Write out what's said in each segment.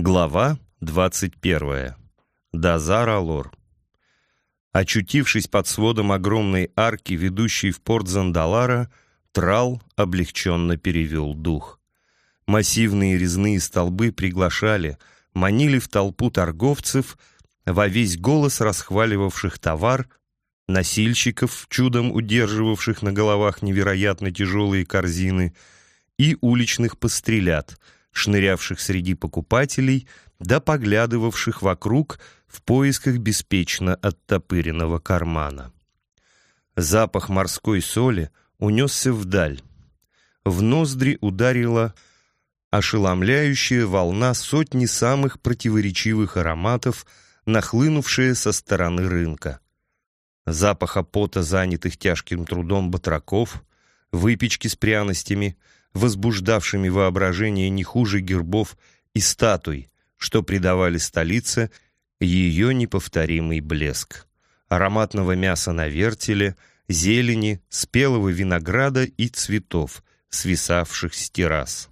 Глава 21. Дазар Алор. Очутившись под сводом огромной арки, ведущей в порт Зандалара, Трал облегченно перевел дух. Массивные резные столбы приглашали, манили в толпу торговцев, во весь голос расхваливавших товар, носильщиков, чудом удерживавших на головах невероятно тяжелые корзины, и уличных пострелят — шнырявших среди покупателей, да поглядывавших вокруг в поисках беспечно оттопыренного кармана. Запах морской соли унесся вдаль. В ноздри ударила ошеломляющая волна сотни самых противоречивых ароматов, нахлынувшая со стороны рынка. Запаха пота занятых тяжким трудом батраков, выпечки с пряностями — возбуждавшими воображение не хуже гербов и статуй, что придавали столице ее неповторимый блеск. Ароматного мяса на вертеле, зелени, спелого винограда и цветов, свисавших с террас.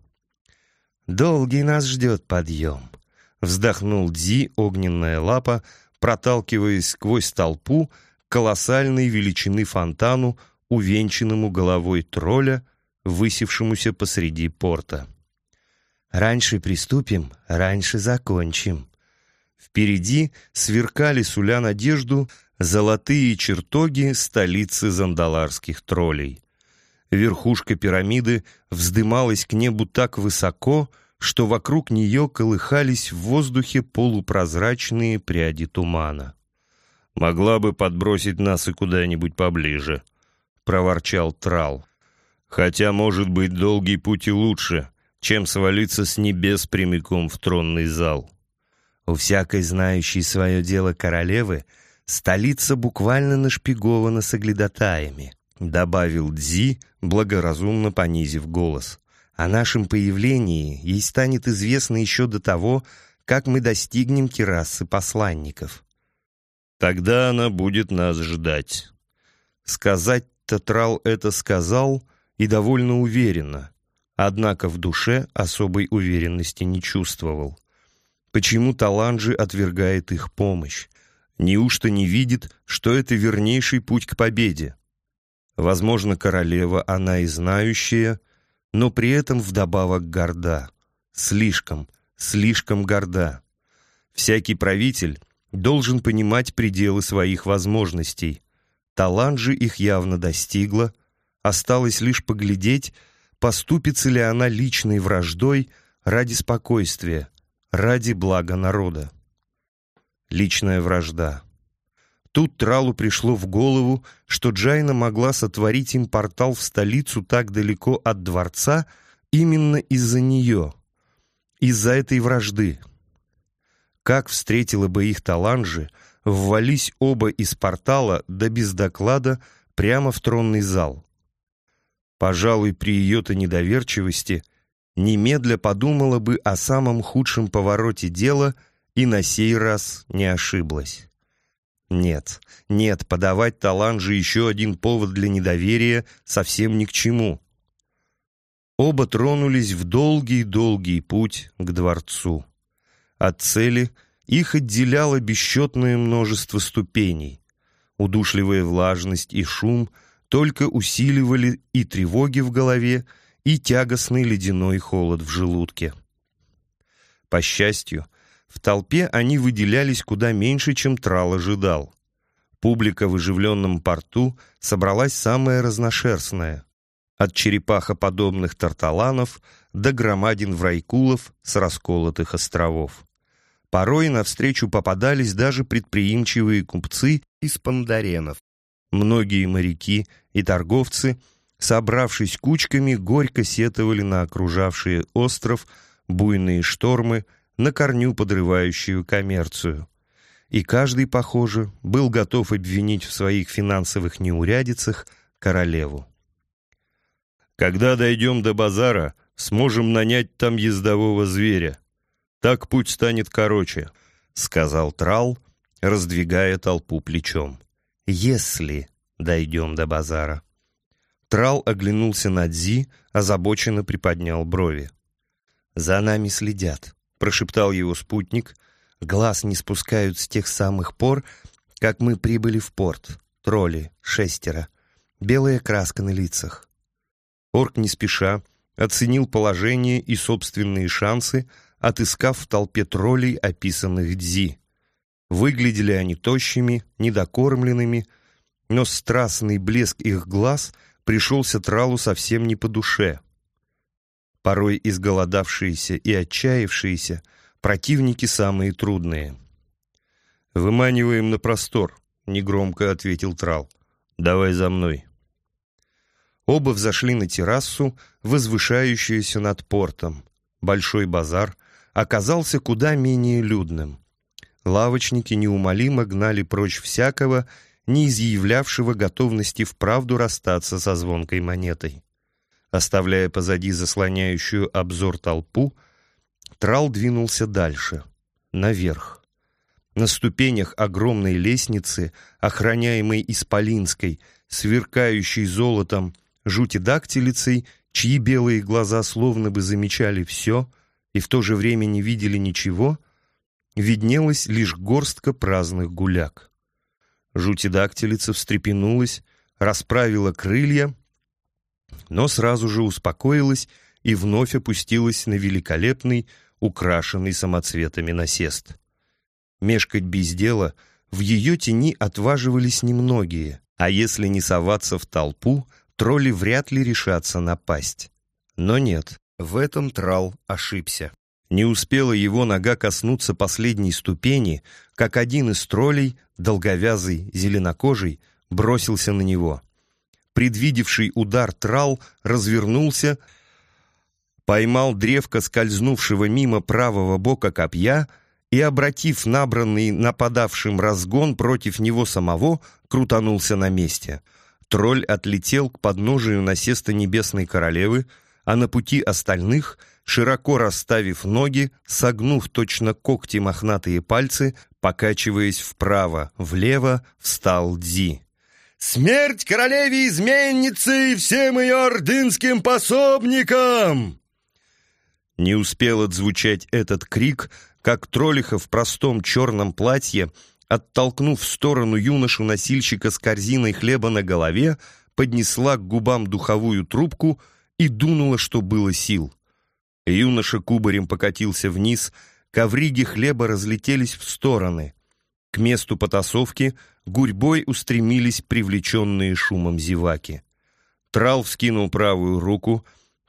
«Долгий нас ждет подъем», — вздохнул Дзи огненная лапа, проталкиваясь сквозь толпу колоссальной величины фонтану, увенчанному головой тролля, высевшемуся посреди порта. «Раньше приступим, раньше закончим». Впереди сверкали, суля надежду, золотые чертоги столицы зандаларских троллей. Верхушка пирамиды вздымалась к небу так высоко, что вокруг нее колыхались в воздухе полупрозрачные пряди тумана. «Могла бы подбросить нас и куда-нибудь поближе», — проворчал Трал. Хотя, может быть, долгий путь и лучше, чем свалиться с небес прямиком в тронный зал. У всякой знающей свое дело королевы столица буквально нашпигована соглядатаями, добавил Дзи, благоразумно понизив голос. О нашем появлении ей станет известно еще до того, как мы достигнем террасы посланников. Тогда она будет нас ждать. Сказать Татрал это сказал — и довольно уверенно, однако в душе особой уверенности не чувствовал. Почему Таланджи отвергает их помощь? Неужто не видит, что это вернейший путь к победе? Возможно, королева она и знающая, но при этом вдобавок горда. Слишком, слишком горда. Всякий правитель должен понимать пределы своих возможностей. Таланджи их явно достигла — Осталось лишь поглядеть, поступится ли она личной враждой ради спокойствия, ради блага народа. Личная вражда. Тут Тралу пришло в голову, что Джайна могла сотворить им портал в столицу так далеко от дворца именно из-за нее, из-за этой вражды. Как встретила бы их Таланжи, ввались оба из портала, да без доклада, прямо в тронный зал. Пожалуй, при ее-то недоверчивости немедля подумала бы о самом худшем повороте дела и на сей раз не ошиблась. Нет, нет, подавать талант же еще один повод для недоверия совсем ни к чему. Оба тронулись в долгий-долгий путь к дворцу. От цели их отделяло бесчетное множество ступеней. Удушливая влажность и шум — только усиливали и тревоги в голове, и тягостный ледяной холод в желудке. По счастью, в толпе они выделялись куда меньше, чем Трал ожидал. Публика в оживленном порту собралась самая разношерстная. От черепахоподобных тарталанов до громадин врайкулов с расколотых островов. Порой навстречу попадались даже предприимчивые купцы из пандаренов, Многие моряки и торговцы, собравшись кучками, горько сетовали на окружавшие остров буйные штормы, на корню подрывающую коммерцию. И каждый, похоже, был готов обвинить в своих финансовых неурядицах королеву. «Когда дойдем до базара, сможем нанять там ездового зверя. Так путь станет короче», — сказал Трал, раздвигая толпу плечом если дойдем до базара. Трал оглянулся на Дзи, озабоченно приподнял брови. «За нами следят. — прошептал его спутник. «Глаз не спускают с тех самых пор, как мы прибыли в порт. Тролли, шестеро. Белая краска на лицах». Орк не спеша оценил положение и собственные шансы, отыскав в толпе троллей, описанных Дзи. Выглядели они тощими, недокормленными, но страстный блеск их глаз пришелся Тралу совсем не по душе. Порой изголодавшиеся и отчаявшиеся противники самые трудные. «Выманиваем на простор», — негромко ответил Трал. «Давай за мной». Оба взошли на террасу, возвышающуюся над портом. Большой базар оказался куда менее людным. Лавочники неумолимо гнали прочь всякого, не изъявлявшего готовности вправду расстаться со звонкой монетой. Оставляя позади заслоняющую обзор толпу, Трал двинулся дальше, наверх. На ступенях огромной лестницы, охраняемой Исполинской, сверкающей золотом, жутидактилицей, чьи белые глаза словно бы замечали все и в то же время не видели ничего, виднелась лишь горстка праздных гуляк. Жутидактилица встрепенулась, расправила крылья, но сразу же успокоилась и вновь опустилась на великолепный, украшенный самоцветами насест. Мешкать без дела в ее тени отваживались немногие, а если не соваться в толпу, тролли вряд ли решатся напасть. Но нет, в этом Трал ошибся. Не успела его нога коснуться последней ступени, как один из троллей, долговязый, зеленокожий, бросился на него. Предвидевший удар трал развернулся, поймал древко скользнувшего мимо правого бока копья и, обратив набранный нападавшим разгон против него самого, крутанулся на месте. Тролль отлетел к подножию насеста Небесной Королевы, а на пути остальных — широко расставив ноги, согнув точно когти мохнатые пальцы, покачиваясь вправо, влево, встал Дзи. «Смерть королеве-изменнице и всем ее ордынским пособникам!» Не успел отзвучать этот крик, как Тролиха в простом черном платье, оттолкнув в сторону юношу-носильщика с корзиной хлеба на голове, поднесла к губам духовую трубку и дунула, что было сил. Юноша кубарем покатился вниз, ковриги хлеба разлетелись в стороны. К месту потасовки гурьбой устремились привлеченные шумом зеваки. Трал вскинул правую руку,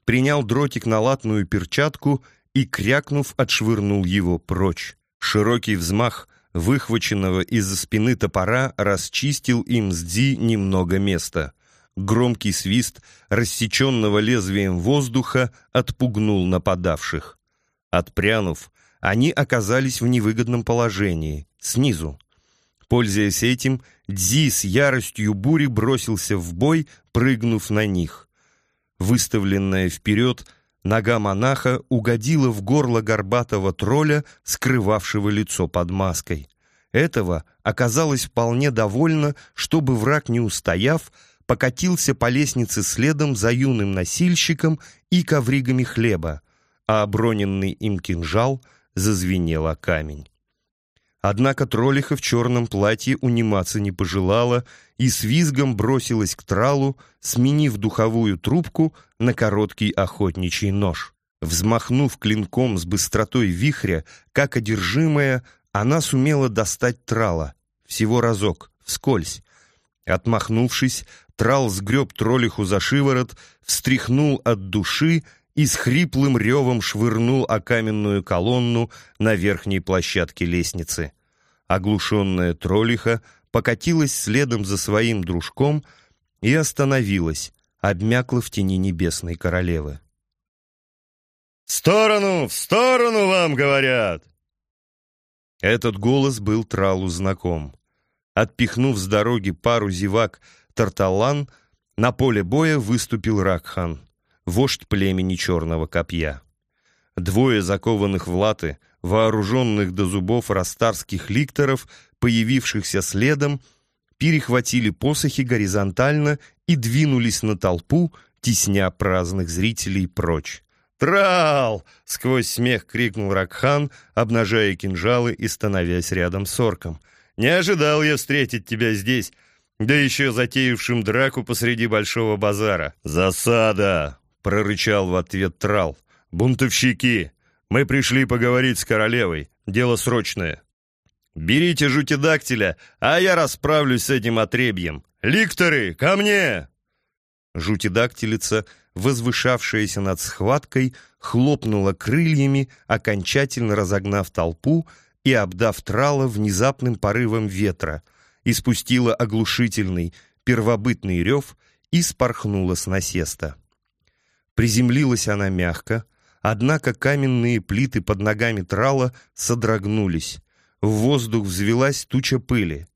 принял дротик на латную перчатку и, крякнув, отшвырнул его прочь. Широкий взмах выхваченного из-за спины топора расчистил им с Ди немного места. Громкий свист рассеченного лезвием воздуха отпугнул нападавших. Отпрянув, они оказались в невыгодном положении, снизу. Пользуясь этим, Дзи с яростью бури бросился в бой, прыгнув на них. Выставленная вперед, нога монаха угодила в горло горбатого тролля, скрывавшего лицо под маской. Этого оказалось вполне довольно, чтобы враг, не устояв, покатился по лестнице следом за юным носильщиком и ковригами хлеба, а оброненный им кинжал зазвенел о камень. Однако троллиха в черном платье униматься не пожелала и с визгом бросилась к тралу, сменив духовую трубку на короткий охотничий нож. Взмахнув клинком с быстротой вихря, как одержимая, она сумела достать трала. Всего разок, вскользь. Отмахнувшись, Трал сгреб троллиху за шиворот, встряхнул от души и с хриплым ревом швырнул о каменную колонну на верхней площадке лестницы. Оглушенная троллиха покатилась следом за своим дружком и остановилась, обмякла в тени небесной королевы. «В сторону! В сторону вам говорят!» Этот голос был Тралу знаком. Отпихнув с дороги пару зевак Тарталан, на поле боя выступил Ракхан, вождь племени Черного Копья. Двое закованных в латы, вооруженных до зубов растарских ликторов, появившихся следом, перехватили посохи горизонтально и двинулись на толпу, тесня праздных зрителей прочь. «Трал!» — сквозь смех крикнул Ракхан, обнажая кинжалы и становясь рядом с орком. «Не ожидал я встретить тебя здесь, да еще затеявшим драку посреди большого базара». «Засада!» — прорычал в ответ Трал. «Бунтовщики! Мы пришли поговорить с королевой. Дело срочное». «Берите жутидактиля, а я расправлюсь с этим отребьем. Ликторы, ко мне!» Жутидактилица возвышавшаяся над схваткой, хлопнула крыльями, окончательно разогнав толпу и обдав трала внезапным порывом ветра, испустила оглушительный первобытный рев и спорхнула с насеста. Приземлилась она мягко, однако каменные плиты под ногами трала содрогнулись, в воздух взвелась туча пыли.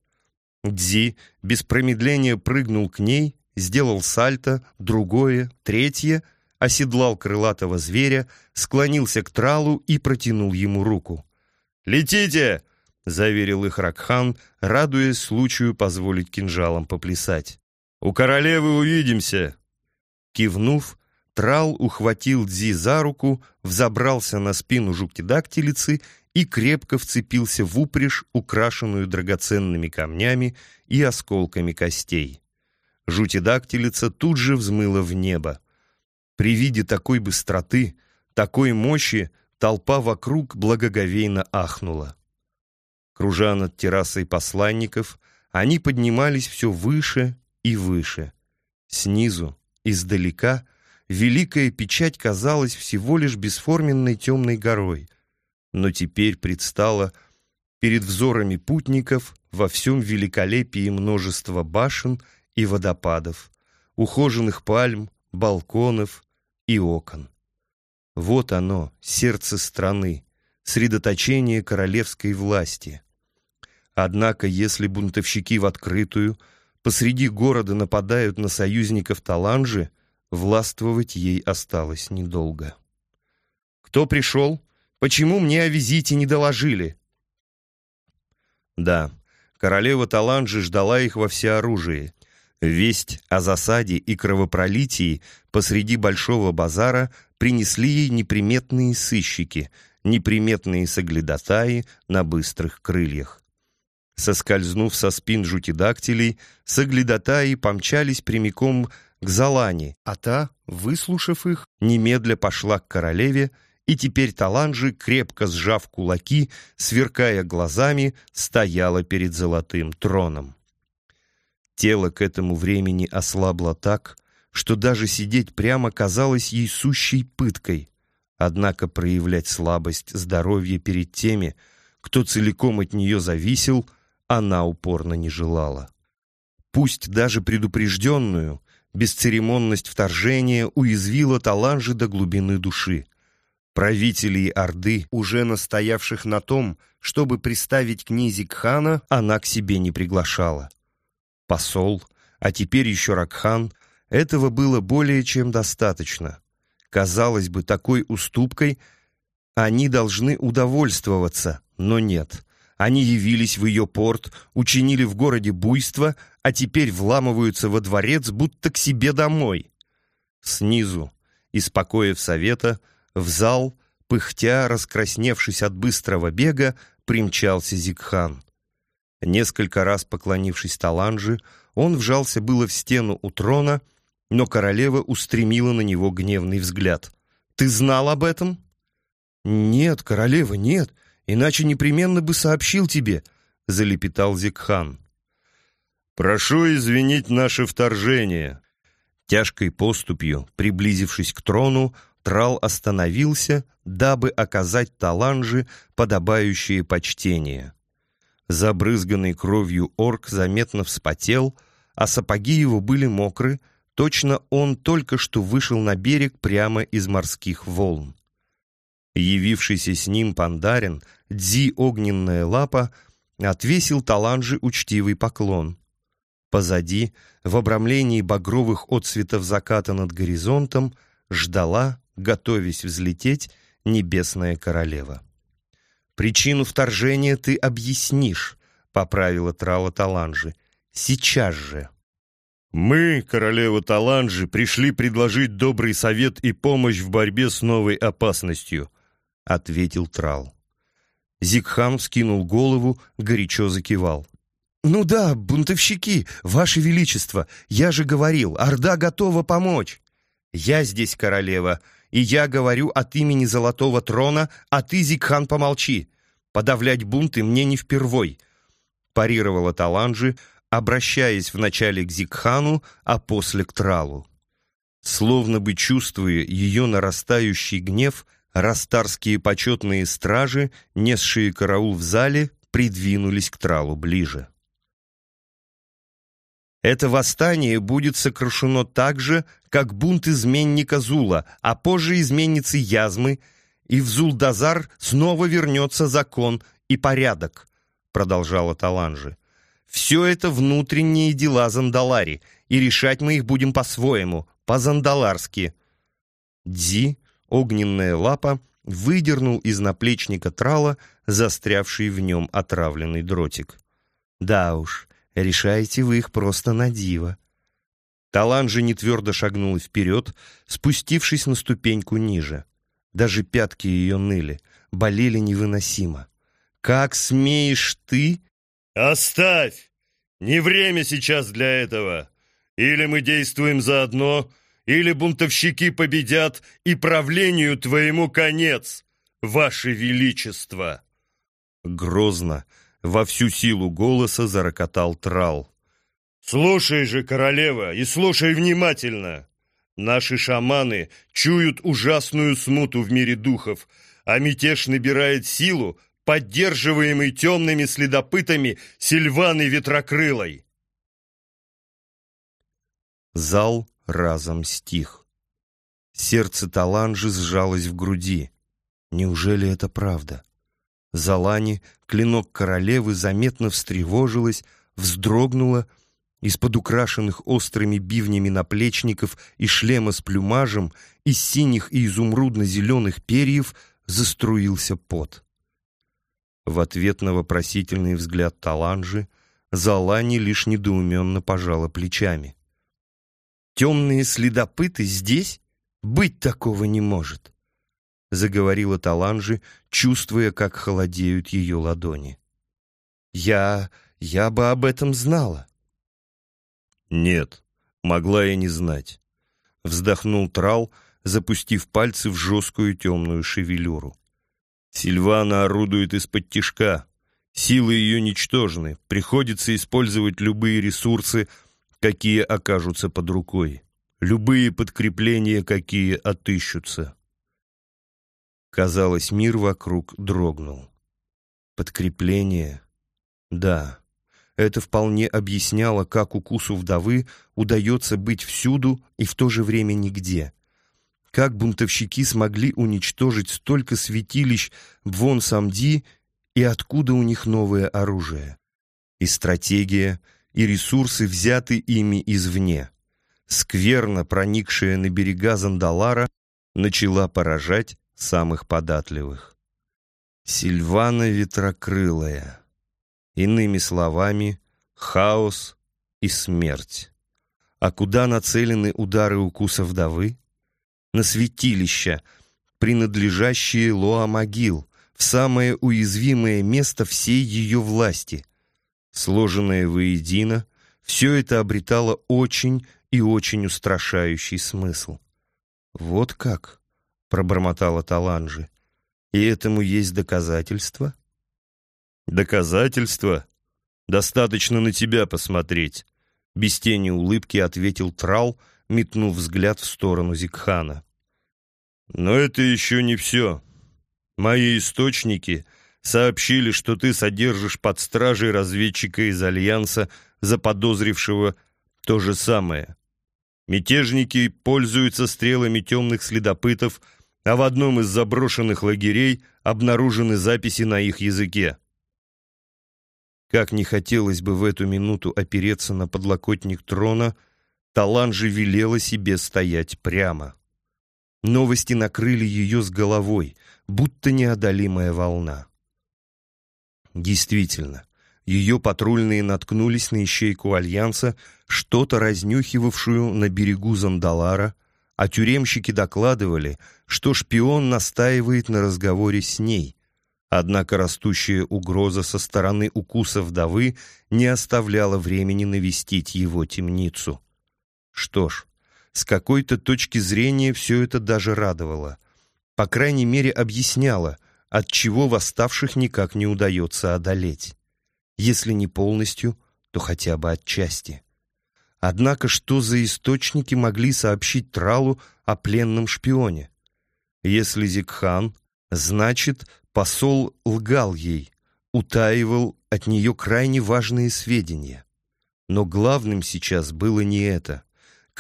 Дзи без промедления прыгнул к ней сделал сальто, другое, третье, оседлал крылатого зверя, склонился к тралу и протянул ему руку. «Летите!» — заверил их Ракхан, радуясь случаю позволить кинжалам поплясать. «У королевы увидимся!» Кивнув, Трал ухватил Дзи за руку, взобрался на спину жуктидактилицы и крепко вцепился в упряжь, украшенную драгоценными камнями и осколками костей. Жутидактилица тут же взмыла в небо. При виде такой быстроты, такой мощи, толпа вокруг благоговейно ахнула. Кружа над террасой посланников, они поднимались все выше и выше. Снизу, издалека, великая печать казалась всего лишь бесформенной темной горой, но теперь предстала перед взорами путников во всем великолепии множества башен и водопадов, ухоженных пальм, балконов и окон. Вот оно, сердце страны, средоточение королевской власти. Однако, если бунтовщики в открытую посреди города нападают на союзников Таланжи, властвовать ей осталось недолго. «Кто пришел? Почему мне о визите не доложили?» Да, королева Таланжи ждала их во всеоружии, Весть о засаде и кровопролитии посреди большого базара принесли ей неприметные сыщики, неприметные соглядатаи на быстрых крыльях. Соскользнув со спин жутидактилей, соглядатаи помчались прямиком к Залане, а та, выслушав их, немедля пошла к королеве, и теперь Таланжи, крепко сжав кулаки, сверкая глазами, стояла перед золотым троном. Тело к этому времени ослабло так, что даже сидеть прямо казалось ей сущей пыткой. Однако проявлять слабость здоровья перед теми, кто целиком от нее зависел, она упорно не желала. Пусть даже предупрежденную, бесцеремонность вторжения уязвила Таланжи до глубины души. Правителей Орды, уже настоявших на том, чтобы приставить князик хана, она к себе не приглашала посол, а теперь еще Ракхан, этого было более чем достаточно. Казалось бы, такой уступкой они должны удовольствоваться, но нет. Они явились в ее порт, учинили в городе буйство, а теперь вламываются во дворец, будто к себе домой. Снизу, из покоев совета, в зал, пыхтя, раскрасневшись от быстрого бега, примчался Зикхан. Несколько раз поклонившись Таланже, он вжался было в стену у трона, но королева устремила на него гневный взгляд. «Ты знал об этом?» «Нет, королева, нет, иначе непременно бы сообщил тебе», — залепетал Зикхан. «Прошу извинить наше вторжение». Тяжкой поступью, приблизившись к трону, Трал остановился, дабы оказать Таланже подобающее почтение. Забрызганный кровью орк заметно вспотел, а сапоги его были мокры, точно он только что вышел на берег прямо из морских волн. Явившийся с ним пандарин, Дзи Огненная Лапа, отвесил Таланже учтивый поклон. Позади, в обрамлении багровых отцветов заката над горизонтом, ждала, готовясь взлететь, небесная королева. «Причину вторжения ты объяснишь», — поправила Трала Таланжи. «Сейчас же». «Мы, королева Таланжи, пришли предложить добрый совет и помощь в борьбе с новой опасностью», — ответил Трал. Зикхан вскинул голову, горячо закивал. «Ну да, бунтовщики, ваше величество, я же говорил, Орда готова помочь. Я здесь королева, и я говорю от имени Золотого Трона, а ты, Зикхан, помолчи. Подавлять бунты мне не впервой», — парировала Таланжи, обращаясь вначале к Зикхану, а после к Тралу. Словно бы чувствуя ее нарастающий гнев, растарские почетные стражи, несшие караул в зале, придвинулись к Тралу ближе. Это восстание будет сокрушено так же, как бунт изменника Зула, а позже изменницы Язмы, и в Зулдазар снова вернется закон и порядок, продолжала Таланжи. Все это внутренние дела Зандалари, и решать мы их будем по-своему, по-зандаларски. Дзи, огненная лапа, выдернул из наплечника трала застрявший в нем отравленный дротик. Да уж, решаете вы их просто на диво. Талан же не твердо шагнула вперед, спустившись на ступеньку ниже. Даже пятки ее ныли, болели невыносимо. «Как смеешь ты «Оставь! Не время сейчас для этого. Или мы действуем заодно, или бунтовщики победят, и правлению твоему конец, ваше величество!» Грозно, во всю силу голоса зарокотал Трал. «Слушай же, королева, и слушай внимательно!» Наши шаманы чуют ужасную смуту в мире духов, а мятеж набирает силу, поддерживаемый темными следопытами Сильваны Ветрокрылой. Зал разом стих. Сердце Таланжи сжалось в груди. Неужели это правда? Залани, клинок королевы, заметно встревожилась, вздрогнула, из-под украшенных острыми бивнями наплечников и шлема с плюмажем, из синих и изумрудно-зеленых перьев заструился пот. В ответ на вопросительный взгляд Таланжи Залани лишь недоуменно пожала плечами. «Темные следопыты здесь? Быть такого не может!» Заговорила Таланжи, чувствуя, как холодеют ее ладони. «Я... я бы об этом знала». «Нет, могла я не знать», — вздохнул Трал, запустив пальцы в жесткую темную шевелюру. Сильвана орудует из-под тишка. Силы ее ничтожны. Приходится использовать любые ресурсы, какие окажутся под рукой. Любые подкрепления, какие отыщутся. Казалось, мир вокруг дрогнул. Подкрепление? Да. Это вполне объясняло, как укусу вдовы удается быть всюду и в то же время нигде. Как бунтовщики смогли уничтожить столько святилищ в Вон-Самди и откуда у них новое оружие? И стратегия, и ресурсы взяты ими извне. Скверно проникшая на берега Зандалара начала поражать самых податливых. Сильвана ветрокрылая. Иными словами, хаос и смерть. А куда нацелены удары укуса вдовы? На святилища, принадлежащие Лоа-могил, в самое уязвимое место всей ее власти. Сложенное воедино, все это обретало очень и очень устрашающий смысл. «Вот как?» — пробормотала Таланжи. «И этому есть доказательства?» «Доказательства? Достаточно на тебя посмотреть», — без тени улыбки ответил Трал, — метнув взгляд в сторону Зикхана. «Но это еще не все. Мои источники сообщили, что ты содержишь под стражей разведчика из Альянса, заподозрившего то же самое. Мятежники пользуются стрелами темных следопытов, а в одном из заброшенных лагерей обнаружены записи на их языке. Как не хотелось бы в эту минуту опереться на подлокотник трона — Талан же велела себе стоять прямо. Новости накрыли ее с головой, будто неодолимая волна. Действительно, ее патрульные наткнулись на ищейку Альянса, что-то разнюхивавшую на берегу Зандалара, а тюремщики докладывали, что шпион настаивает на разговоре с ней. Однако растущая угроза со стороны укуса вдовы не оставляла времени навестить его темницу. Что ж, с какой-то точки зрения все это даже радовало. По крайней мере, объясняло, от чего восставших никак не удается одолеть. Если не полностью, то хотя бы отчасти. Однако что за источники могли сообщить Тралу о пленном шпионе? Если Зикхан, значит, посол лгал ей, утаивал от нее крайне важные сведения. Но главным сейчас было не это.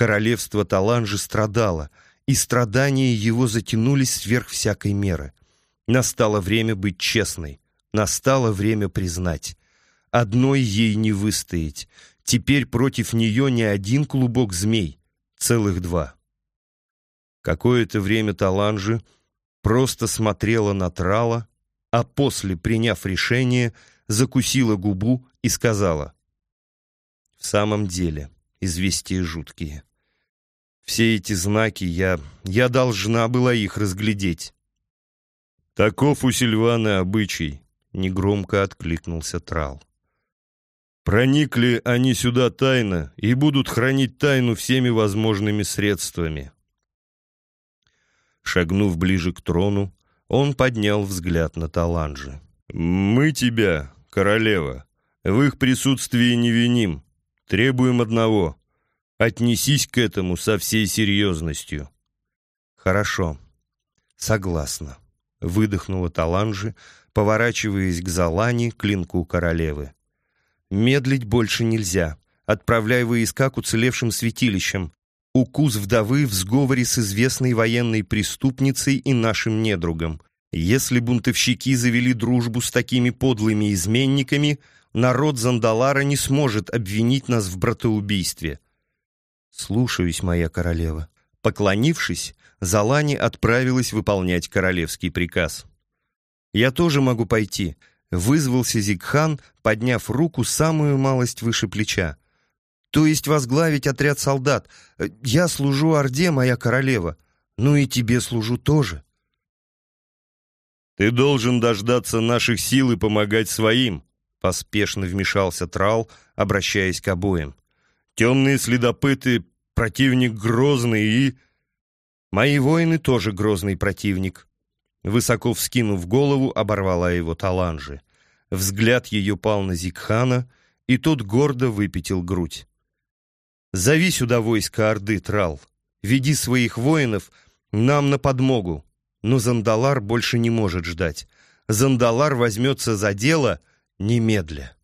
Королевство Таланжи страдало, и страдания его затянулись сверх всякой меры. Настало время быть честной, настало время признать. Одной ей не выстоять. Теперь против нее не один клубок змей, целых два. Какое-то время Таланжи просто смотрела на Трала, а после, приняв решение, закусила губу и сказала, «В самом деле, известия жуткие. Все эти знаки я... я должна была их разглядеть». «Таков у Сильвана обычай», — негромко откликнулся Трал. «Проникли они сюда тайно и будут хранить тайну всеми возможными средствами». Шагнув ближе к трону, он поднял взгляд на Таланжи. «Мы тебя, королева, в их присутствии не виним. Требуем одного. Отнесись к этому со всей серьезностью». «Хорошо. Согласна» выдохнула Таланжи, поворачиваясь к Залане, клинку королевы. «Медлить больше нельзя. Отправляй войска к уцелевшим святилищам. Укус вдовы в сговоре с известной военной преступницей и нашим недругом. Если бунтовщики завели дружбу с такими подлыми изменниками, народ Зандалара не сможет обвинить нас в братоубийстве». «Слушаюсь, моя королева». Поклонившись, Залани отправилась выполнять королевский приказ. «Я тоже могу пойти», — вызвался Зигхан, подняв руку самую малость выше плеча. «То есть возглавить отряд солдат. Я служу Орде, моя королева. Ну и тебе служу тоже». «Ты должен дождаться наших сил и помогать своим», — поспешно вмешался Трал, обращаясь к обоим. «Темные следопыты, противник грозный и...» Мои воины тоже грозный противник. Высоко вскинув голову, оборвала его Таланжи. Взгляд ее пал на Зикхана, и тот гордо выпятил грудь. «Зови сюда войско Орды, Трал. Веди своих воинов нам на подмогу. Но Зандалар больше не может ждать. Зандалар возьмется за дело немедля».